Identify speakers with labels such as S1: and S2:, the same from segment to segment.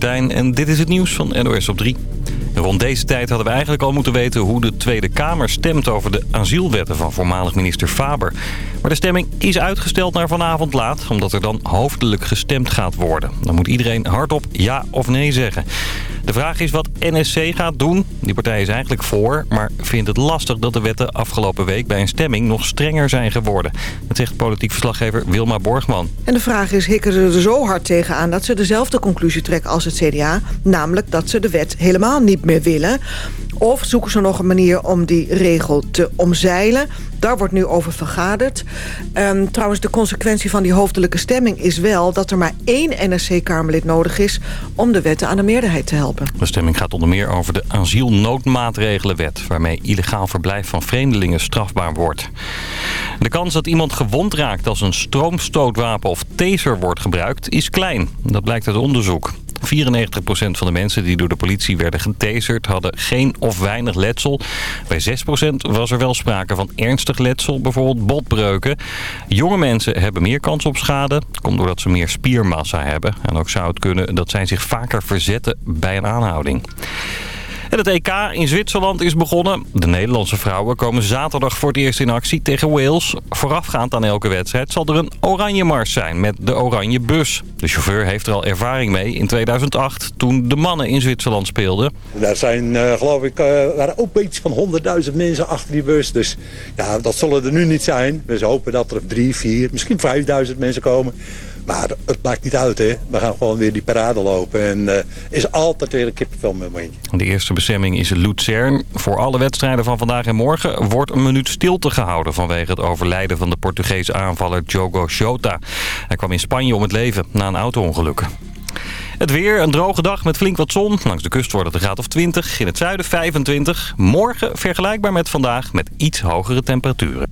S1: En dit is het nieuws van NOS op 3. Rond deze tijd hadden we eigenlijk al moeten weten hoe de Tweede Kamer stemt over de asielwetten van voormalig minister Faber. Maar de stemming is uitgesteld naar vanavond laat, omdat er dan hoofdelijk gestemd gaat worden. Dan moet iedereen hardop ja of nee zeggen. De vraag is wat NSC gaat doen. Die partij is eigenlijk voor, maar vindt het lastig dat de wetten afgelopen week bij een stemming nog strenger zijn geworden. Dat zegt politiek verslaggever Wilma Borgman.
S2: En de vraag is, hikken ze er zo hard tegenaan dat ze dezelfde conclusie trekken als het CDA? Namelijk dat ze de wet helemaal niet meer willen. Of zoeken ze nog een manier om die regel te omzeilen? Daar wordt nu over vergaderd. Um, trouwens, de consequentie van die hoofdelijke stemming is wel... dat er maar één NSC-Kamerlid nodig is om de wetten aan de meerderheid te helpen.
S1: De stemming gaat onder meer over de asielnoodmaatregelenwet... waarmee illegaal verblijf van vreemdelingen strafbaar wordt. De kans dat iemand gewond raakt als een stroomstootwapen of taser wordt gebruikt... is klein. Dat blijkt uit onderzoek. 94% van de mensen die door de politie werden getaserd hadden geen of weinig letsel. Bij 6% was er wel sprake van ernstig letsel, bijvoorbeeld botbreuken. Jonge mensen hebben meer kans op schade. komt doordat ze meer spiermassa hebben. En ook zou het kunnen dat zij zich vaker verzetten bij een aanhouding. En het EK in Zwitserland is begonnen. De Nederlandse vrouwen komen zaterdag voor het eerst in actie tegen Wales. Voorafgaand aan elke wedstrijd zal er een oranje mars zijn met de oranje bus. De chauffeur heeft er al ervaring mee in 2008 toen de mannen in Zwitserland speelden.
S3: Daar zijn uh, geloof ik uh, waren ook iets van 100.000 mensen achter die bus. Dus ja, dat zullen er nu niet zijn. We hopen dat er drie, vier, misschien 5000 mensen komen. Maar het maakt niet uit, hè. We gaan gewoon weer die parade lopen. En uh, is altijd weer een kippenvel met momentje.
S1: De eerste bestemming is Luzern. Voor alle wedstrijden van vandaag en morgen wordt een minuut stilte gehouden... vanwege het overlijden van de Portugese aanvaller Diogo Jota. Hij kwam in Spanje om het leven na een auto-ongeluk. Het weer, een droge dag met flink wat zon. Langs de kust wordt het een graad of 20, in het zuiden 25. Morgen vergelijkbaar met vandaag met iets hogere temperaturen.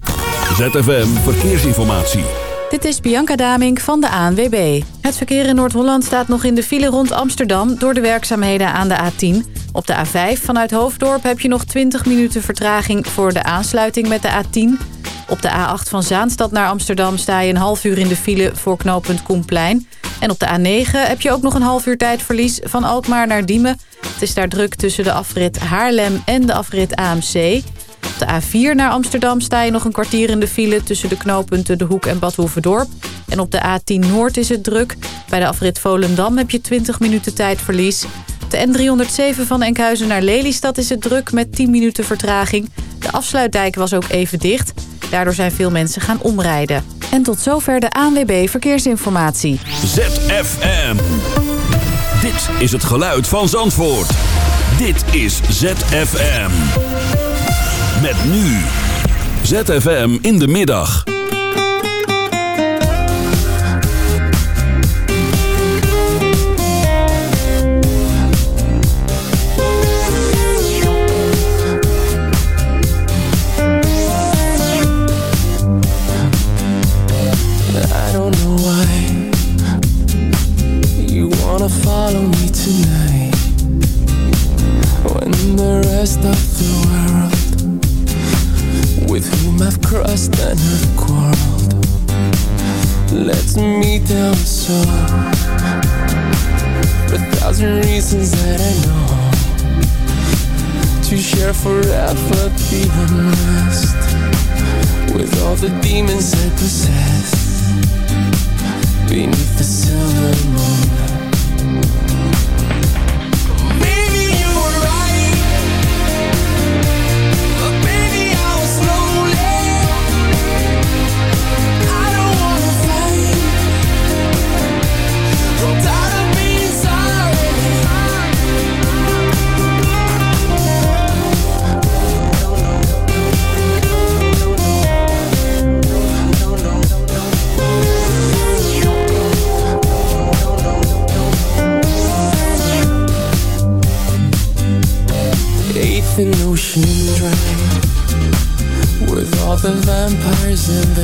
S4: ZFM Verkeersinformatie.
S5: Dit is Bianca Damink van de ANWB. Het verkeer in Noord-Holland staat nog in de file rond Amsterdam... door de werkzaamheden aan de A10. Op de A5 vanuit Hoofddorp heb je nog 20 minuten vertraging... voor de aansluiting met de A10. Op de A8 van Zaanstad naar Amsterdam sta je een half uur in de file... voor knooppunt Koenplein. En op de A9 heb je ook nog een half uur tijdverlies van Alkmaar naar Diemen. Het is daar druk tussen de afrit Haarlem en de afrit AMC... Op de A4 naar Amsterdam sta je nog een kwartier in de file... tussen de knooppunten De Hoek en Bad Hoevedorp. En op de A10 Noord is het druk. Bij de afrit Volendam heb je 20 minuten tijdverlies. De N307 van Enkhuizen naar Lelystad is het druk met 10 minuten vertraging. De afsluitdijk was ook even dicht. Daardoor zijn veel mensen gaan omrijden. En tot zover de ANWB Verkeersinformatie.
S4: ZFM. Dit is het geluid van Zandvoort. Dit is ZFM. Met nu. ZFM in de middag.
S6: Follow me tonight when the rest of the world with whom I've crossed and have quarreled. Lets me down so a thousand reasons that I know. To share forever the unrest with all the demons I possess. Beneath the silver moon. in the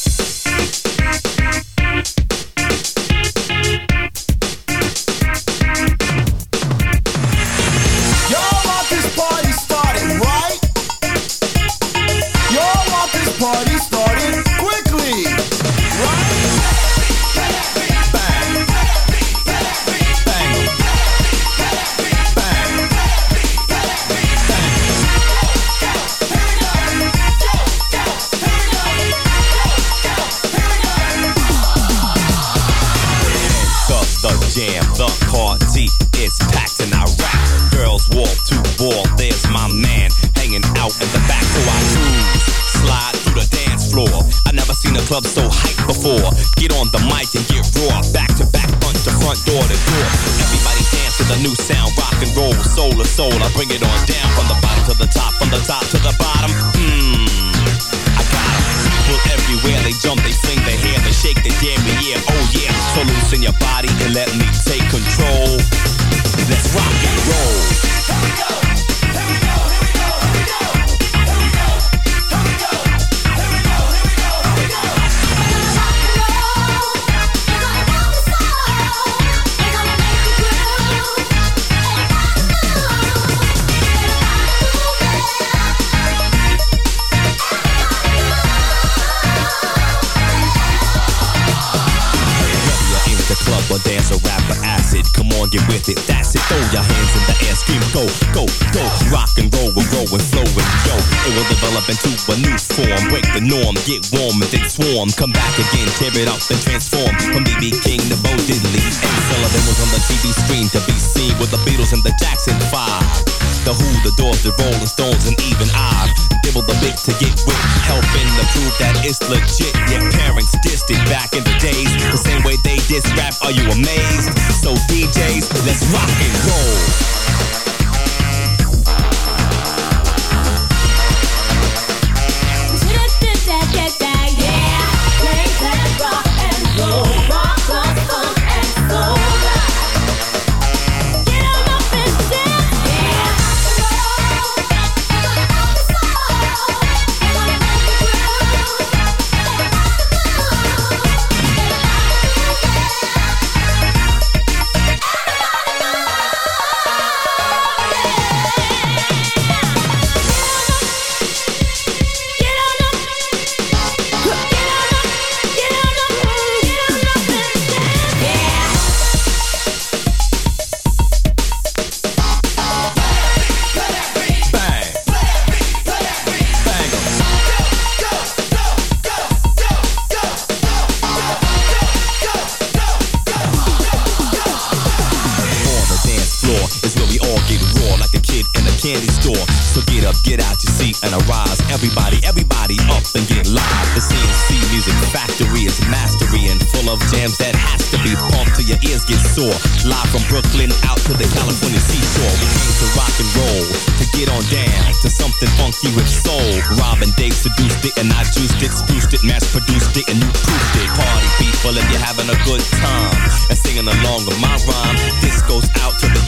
S7: legit, yet parents dissed it back in the days. The same way they diss rap, are you amazed? So DJs, let's rock and roll.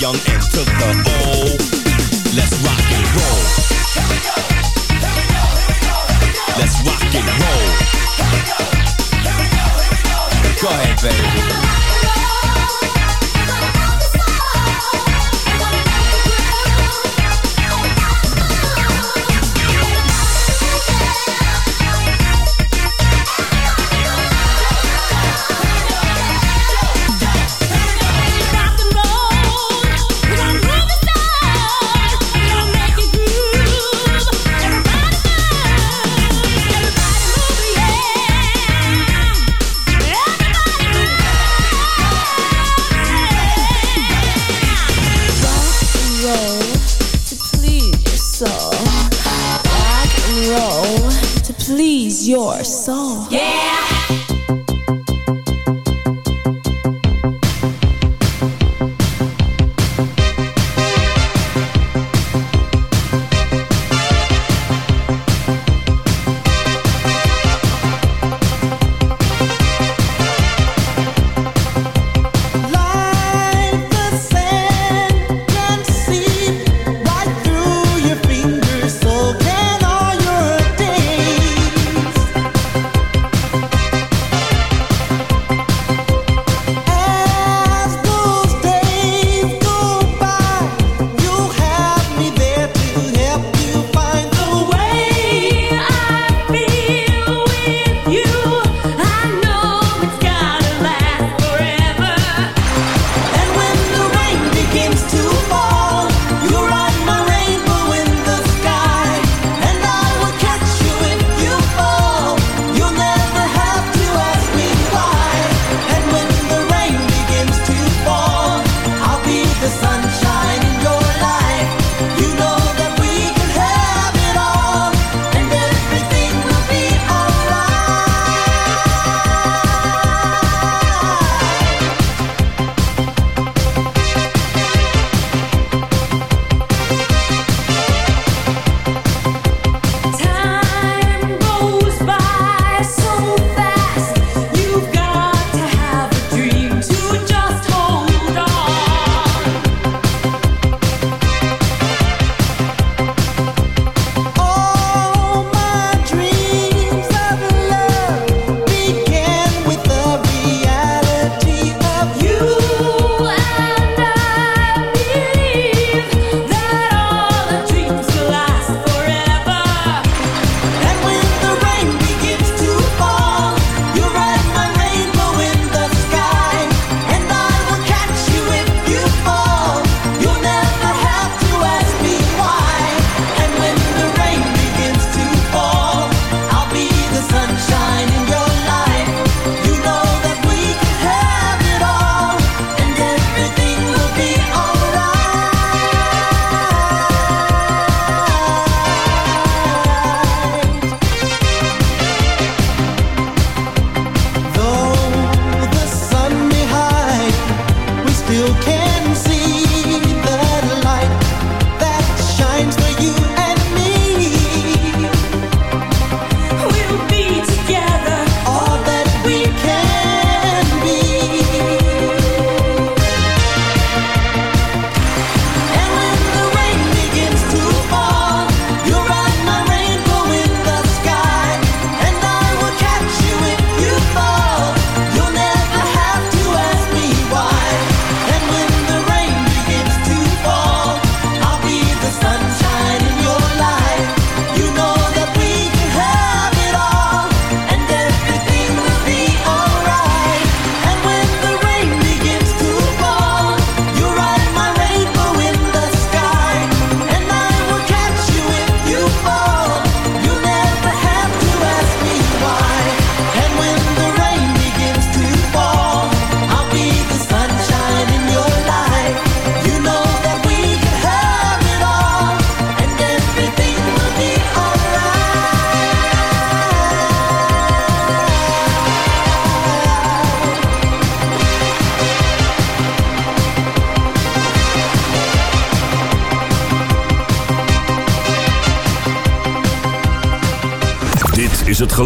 S7: young and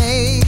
S8: Hey.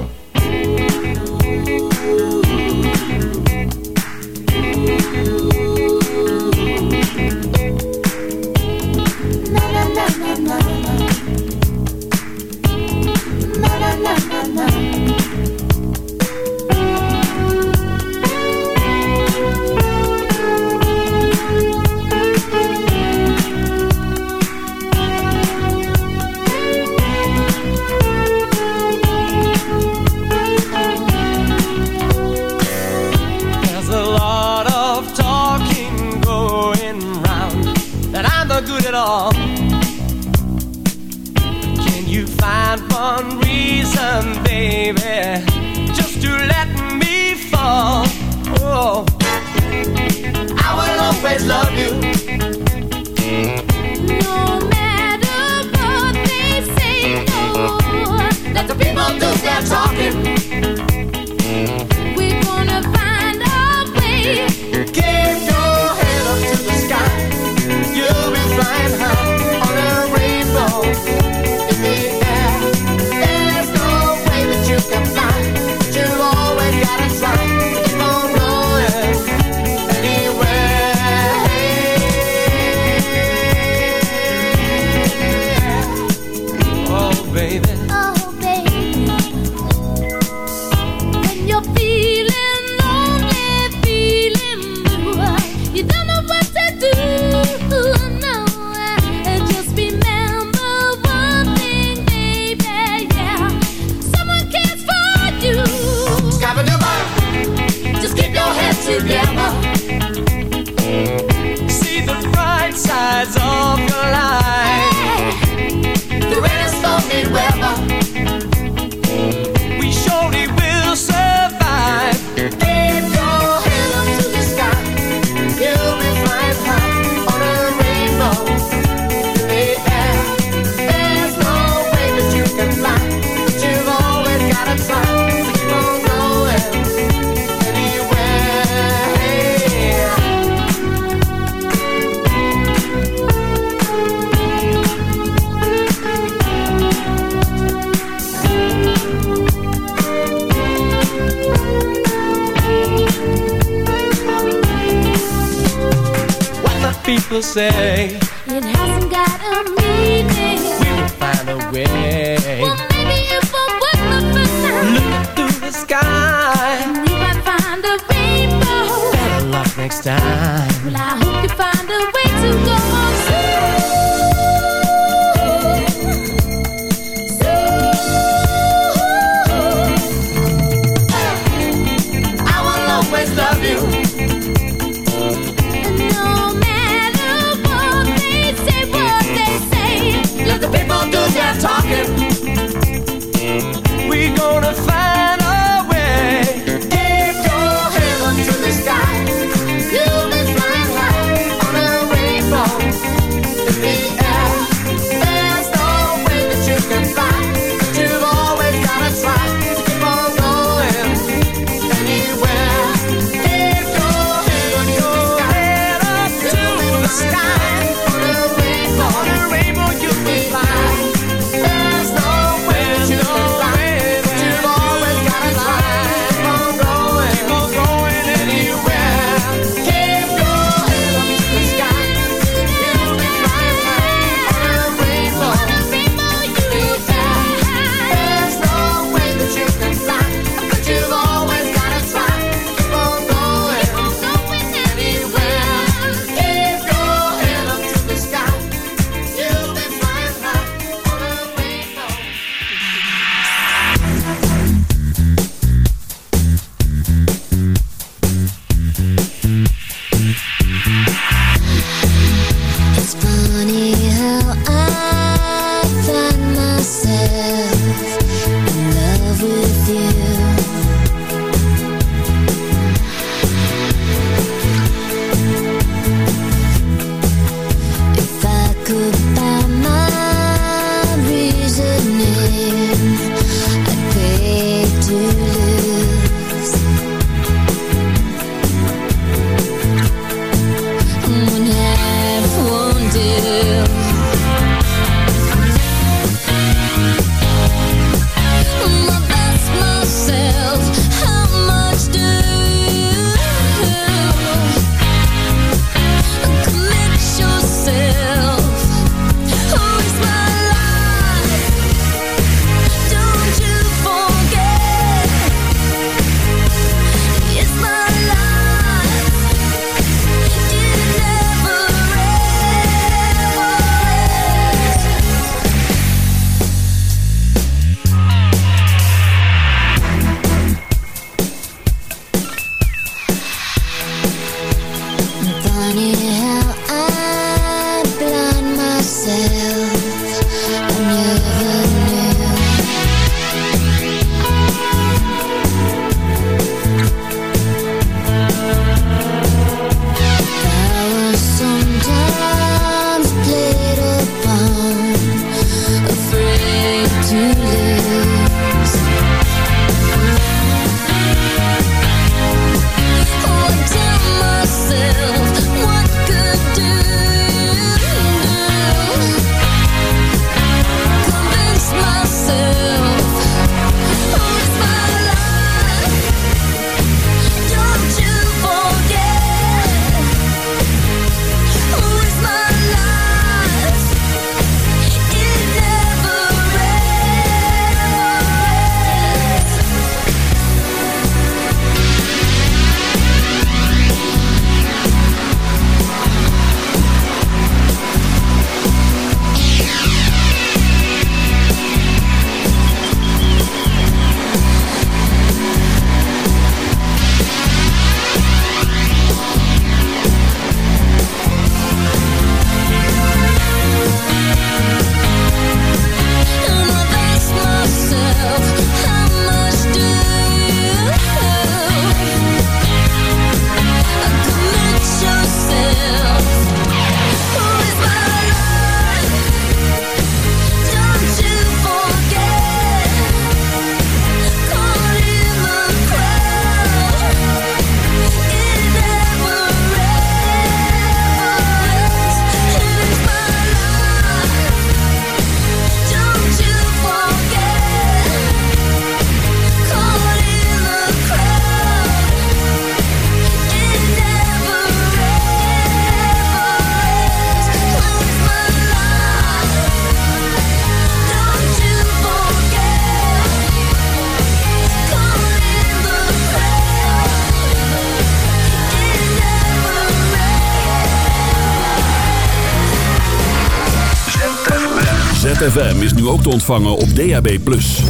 S9: ZFM is nu ook te ontvangen op DAB+.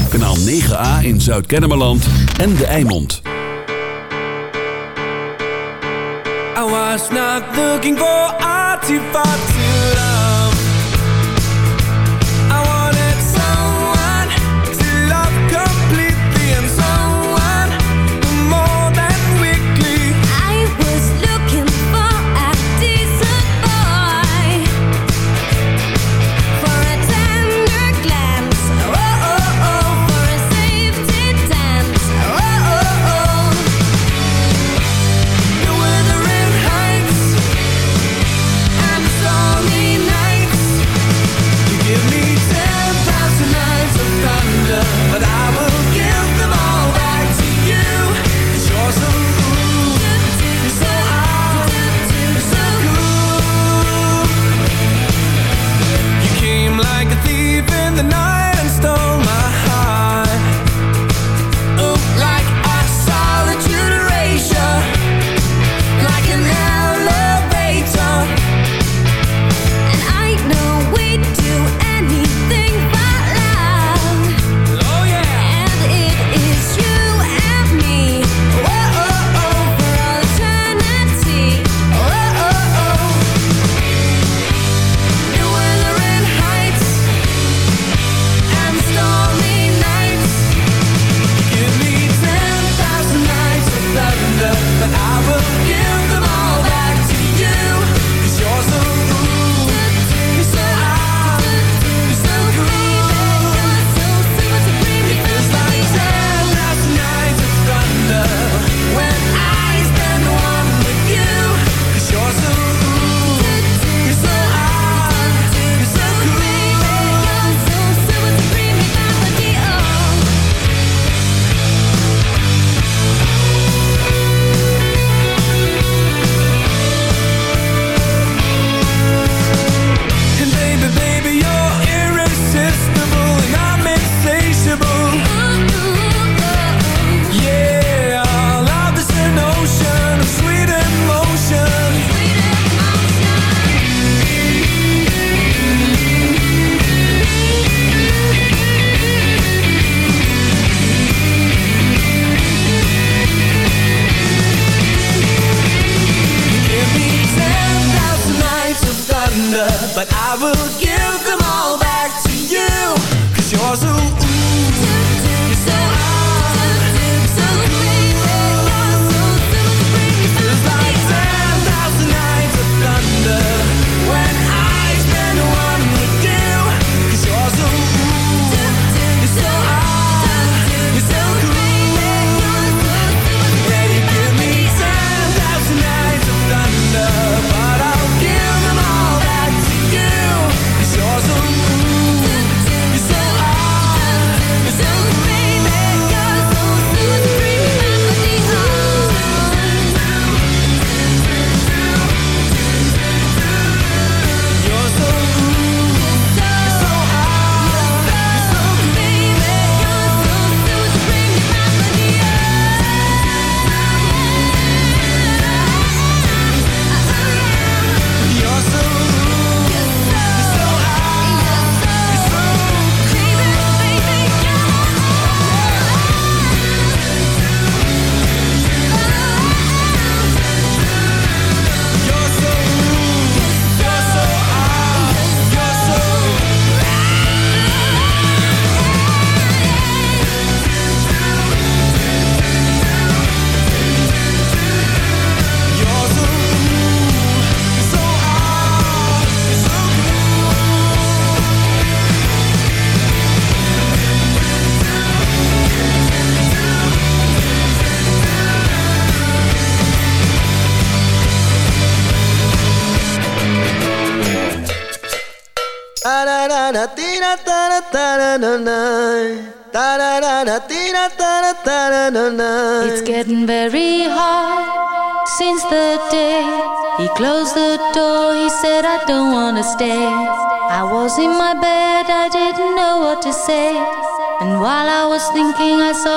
S9: Kanaal 9A in Zuid-Kennemerland en De Eimond.
S6: I was not looking for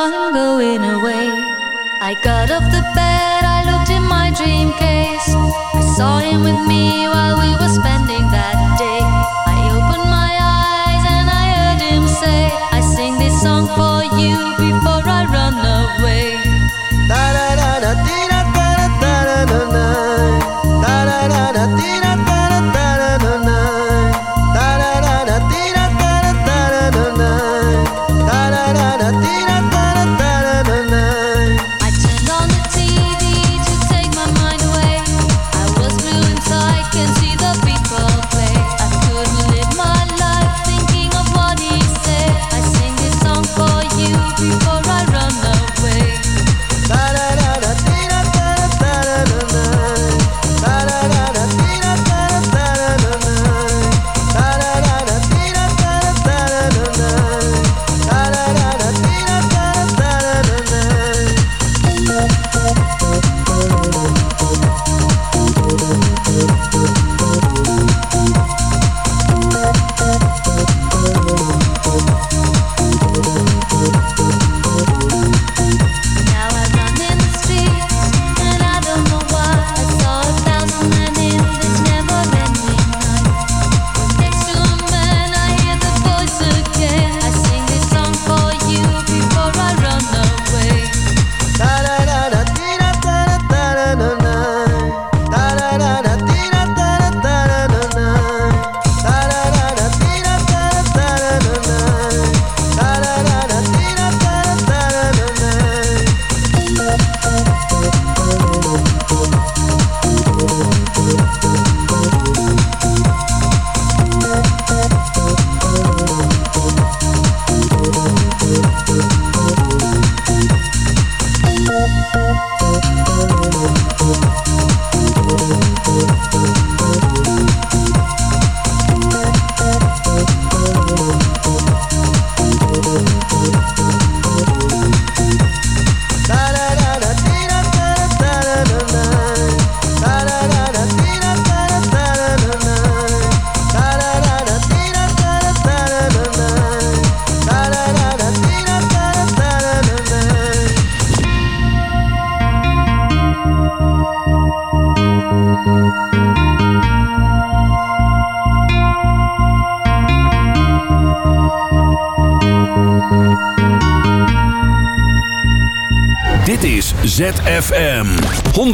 S6: I'm
S10: going away. I got off the bed, I looked in my dream case. I saw him with me while we were spending that day. I opened my eyes and
S2: I
S11: heard him say,
S2: I sing this song for you before I run away.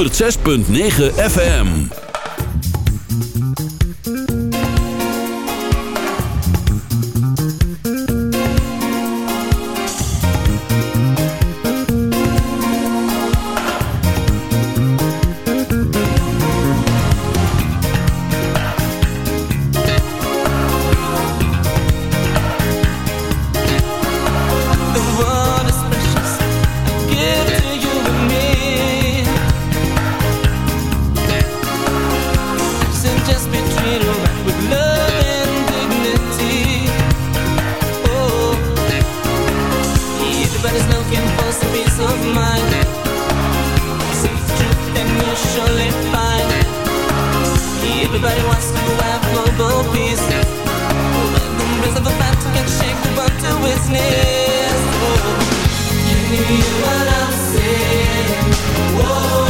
S12: 106.9 FM.
S13: feel what I'm saying? Whoa.